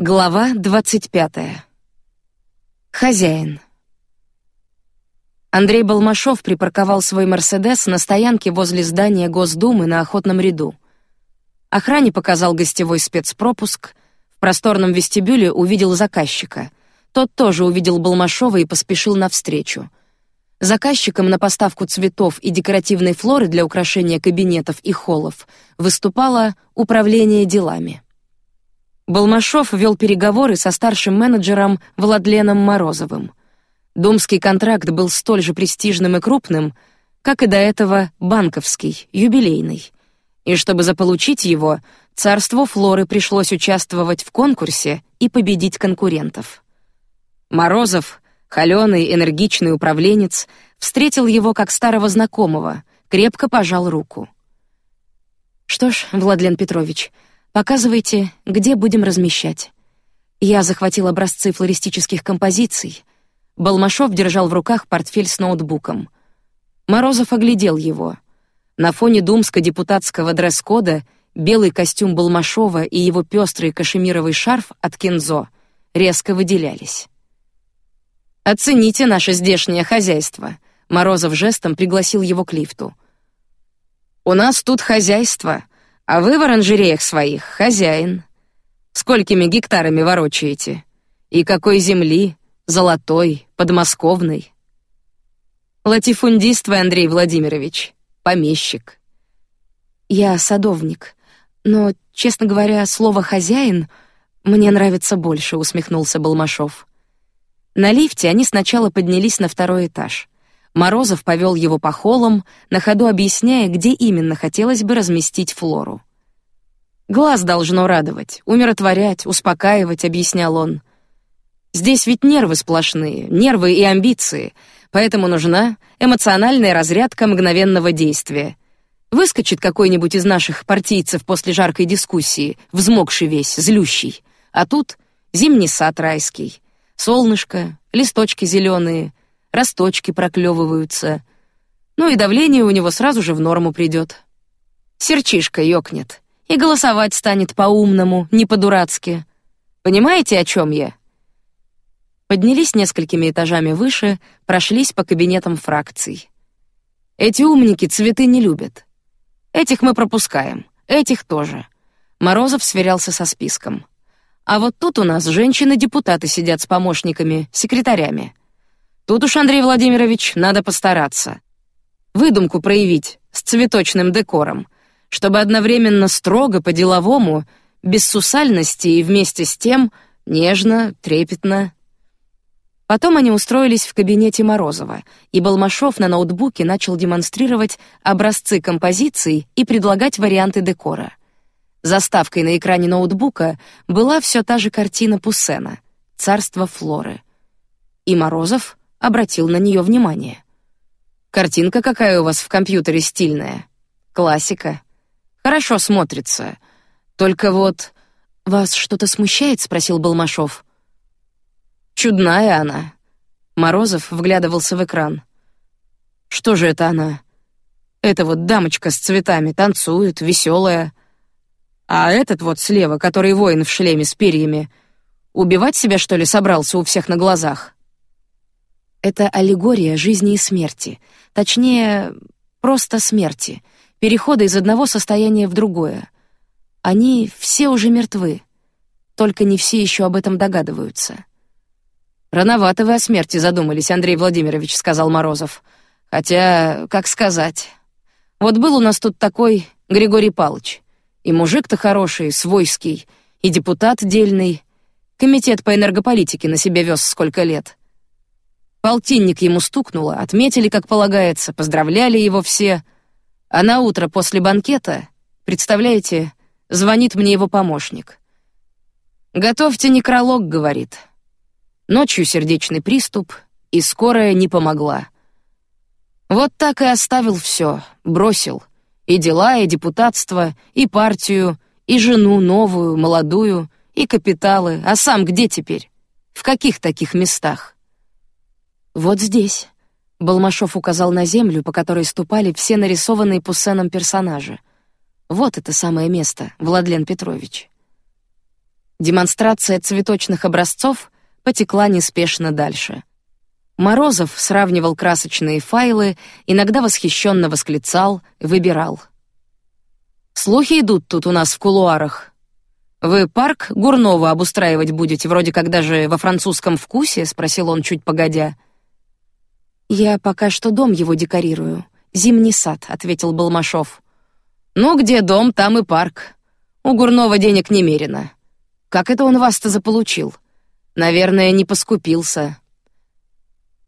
Глава двадцать пятая. Хозяин. Андрей Балмашов припарковал свой Мерседес на стоянке возле здания Госдумы на охотном ряду. Охране показал гостевой спецпропуск. В просторном вестибюле увидел заказчика. Тот тоже увидел Балмашова и поспешил навстречу. Заказчиком на поставку цветов и декоративной флоры для украшения кабинетов и холлов выступало управление делами. Балмашов вел переговоры со старшим менеджером Владленом Морозовым. Думский контракт был столь же престижным и крупным, как и до этого банковский, юбилейный. И чтобы заполучить его, царству Флоры пришлось участвовать в конкурсе и победить конкурентов. Морозов, холеный, энергичный управленец, встретил его как старого знакомого, крепко пожал руку. Что ж, Владлен Петрович, Показывайте, где будем размещать. Я захватил образцы флористических композиций. Балмашов держал в руках портфель с ноутбуком. Морозов оглядел его. На фоне думско-депутатского дресс-кода белый костюм Балмашова и его пестрый кашемировый шарф от Кензо резко выделялись. Оцените наше здешнее хозяйство. Морозов жестом пригласил его к лифту. У нас тут хозяйство, а вы в оранжереях своих хозяин. Сколькими гектарами ворочаете? И какой земли? Золотой, подмосковной? Латифундист вы, Андрей Владимирович, помещик. Я садовник, но, честно говоря, слово хозяин мне нравится больше, усмехнулся Балмашов. На лифте они сначала поднялись на второй этаж. Морозов повел его по холлам, на ходу объясняя, где именно хотелось бы разместить Флору. Глаз должно радовать, умиротворять, успокаивать, объяснял он. Здесь ведь нервы сплошные, нервы и амбиции, поэтому нужна эмоциональная разрядка мгновенного действия. Выскочит какой-нибудь из наших партийцев после жаркой дискуссии, взмокший весь, злющий, а тут зимний сад райский, солнышко, листочки зеленые, росточки проклевываются. Ну и давление у него сразу же в норму придет. Серчишка ёкнет, и голосовать станет по-умному, не по-дурацки. Понимаете, о чем я? Поднялись несколькими этажами выше, прошлись по кабинетам фракций. Эти умники цветы не любят. Этих мы пропускаем, этих тоже. Морозов сверялся со списком. А вот тут у нас женщины-депутаты сидят с помощниками, секретарями. Тут уж, Андрей Владимирович, надо постараться. Выдумку проявить с цветочным декором, чтобы одновременно строго по-деловому, без сусальности и вместе с тем нежно, трепетно. Потом они устроились в кабинете Морозова, и Балмашов на ноутбуке начал демонстрировать образцы композиций и предлагать варианты декора. Заставкой на экране ноутбука была все та же картина Пуссена «Царство Флоры». И Морозов обратил на нее внимание. Картинка какая у вас в компьютере стильная, классика. Хорошо смотрится. Только вот вас что-то смущает? – спросил Балмашов. Чудная она. Морозов вглядывался в экран. Что же это она? Это вот дамочка с цветами танцует, веселая. А этот вот слева, который воин в шлеме с перьями, убивать себя что ли собрался у всех на глазах? Это аллегория жизни и смерти, точнее, просто смерти, перехода из одного состояния в другое. Они все уже мертвы, только не все еще об этом догадываются. Рановато вы о смерти задумались, Андрей Владимирович, сказал Морозов. Хотя, как сказать? Вот был у нас тут такой Григорий Палыч, и мужик-то хороший, свойский, и депутат дельный. Комитет по энергополитике на себе вез сколько лет. Полтинник ему стукнуло, отметили, как полагается, поздравляли его все. А на утро после банкета, представляете, звонит мне его помощник. Готовьте некролог, говорит. Ночью сердечный приступ, и скорая не помогла. Вот так и оставил все, бросил и дела, и депутатство, и партию, и жену новую, молодую, и капиталы. А сам где теперь? В каких таких местах? Вот здесь. Балмашов указал на землю, по которой ступали все нарисованные Пуссеном персонажи. Вот это самое место, Владлен Петрович. Демонстрация цветочных образцов потекла неспешно дальше. Морозов сравнивал красочные файлы, иногда восхищенно восклицал, выбирал. Слухи идут тут у нас в кулуарах. Вы парк Гурнова обустраивать будете, вроде как даже во французском вкусе, спросил он чуть погодя. Я пока что дом его декорирую, зимний сад, ответил Балмашов. Ну где дом, там и парк. У Гурнова денег немерено. Как это он вас-то заполучил? Наверное, не поскупился.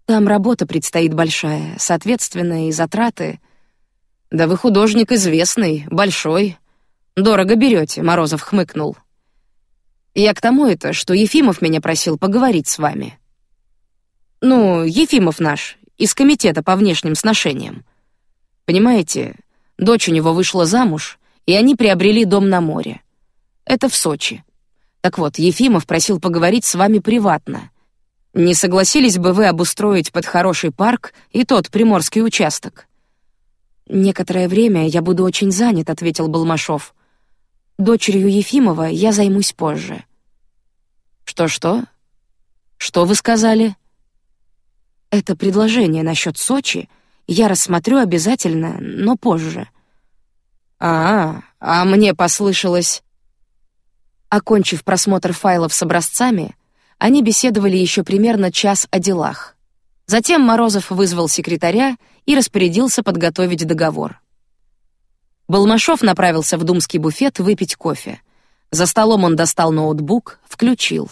Там работа предстоит большая, соответственно, и затраты. Да вы художник известный, большой. Дорого берете, Морозов хмыкнул. Я к тому это, что Ефимов меня просил поговорить с вами. Ну, Ефимов наш, из комитета по внешним сношениям. Понимаете, дочь у него вышла замуж, и они приобрели дом на море. Это в Сочи. Так вот, Ефимов просил поговорить с вами приватно. Не согласились бы вы обустроить под хороший парк и тот приморский участок? Некоторое время я буду очень занят, ответил Балмашов. Дочерью Ефимова я займусь позже. Что что? Что вы сказали? Это предложение насчет Сочи я рассмотрю обязательно, но позже. А, а мне послышалось. Окончив просмотр файлов с образцами, они беседовали еще примерно час о делах. Затем Морозов вызвал секретаря и распорядился подготовить договор. Балмашов направился в думский буфет выпить кофе. За столом он достал ноутбук, включил,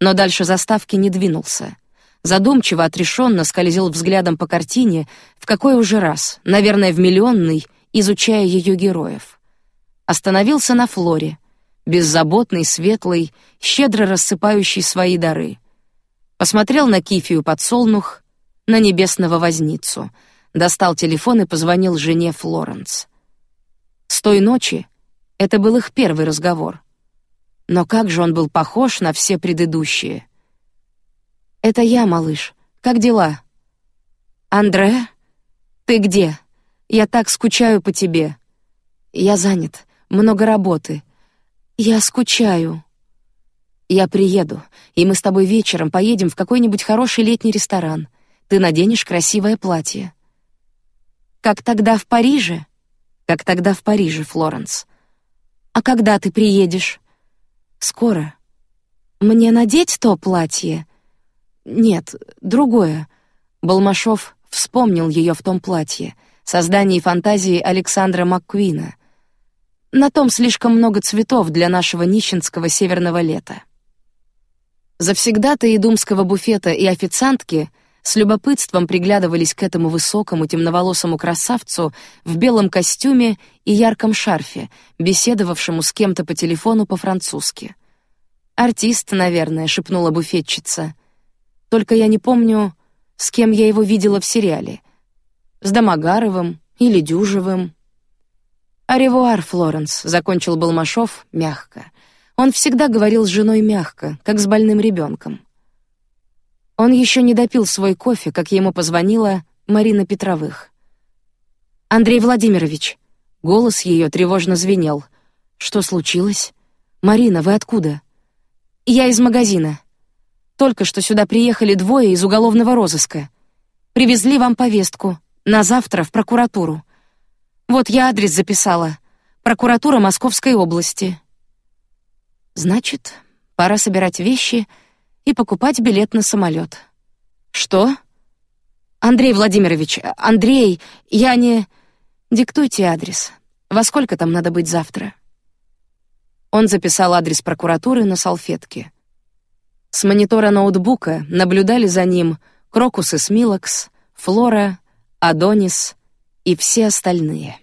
но дальше заставки не двинулся. Задумчиво, отрешенно скользил взглядом по картине, в какой уже раз, наверное, в миллионный, изучая ее героев. Остановился на Флоре, беззаботный, светлый, щедро рассыпающий свои дары. Посмотрел на Кифию подсолнух, на небесного возницу, достал телефон и позвонил жене Флоренс. С той ночи это был их первый разговор. Но как же он был похож на все предыдущие. Это я, малыш. Как дела? Андре, ты где? Я так скучаю по тебе. Я занят, много работы. Я скучаю. Я приеду, и мы с тобой вечером поедем в какой-нибудь хороший летний ресторан. Ты наденешь красивое платье. Как тогда в Париже? Как тогда в Париже, Флоренс. А когда ты приедешь? Скоро. Мне надеть то платье? Нет, другое. Балмашов вспомнил ее в том платье, создание фантазии Александра Маккуина — на том слишком много цветов для нашего нищенского северного лета. Завсегдатаи думского буфета и официантки с любопытством приглядывались к этому высокому темноволосому красавцу в белом костюме и ярком шарфе, беседовавшему с кем-то по телефону по-французски. Артист, наверное, шепнула буфетчица. Только я не помню, с кем я его видела в сериале. С Домогаровым или Дюжевым. «Аревуар, Флоренс», — закончил Балмашов мягко. Он всегда говорил с женой мягко, как с больным ребенком. Он еще не допил свой кофе, как ему позвонила Марина Петровых. «Андрей Владимирович», — голос ее тревожно звенел. «Что случилось? Марина, вы откуда?» «Я из магазина. Только что сюда приехали двое из уголовного розыска. Привезли вам повестку. На завтра в прокуратуру. Вот я адрес записала. Прокуратура Московской области. Значит, пора собирать вещи и покупать билет на самолет. Что? Андрей Владимирович, Андрей, я не... Диктуйте адрес. Во сколько там надо быть завтра? Он записал адрес прокуратуры на салфетке. С монитора ноутбука наблюдали за ним Крокус и Смилакс, Флора, Адонис — и все остальные.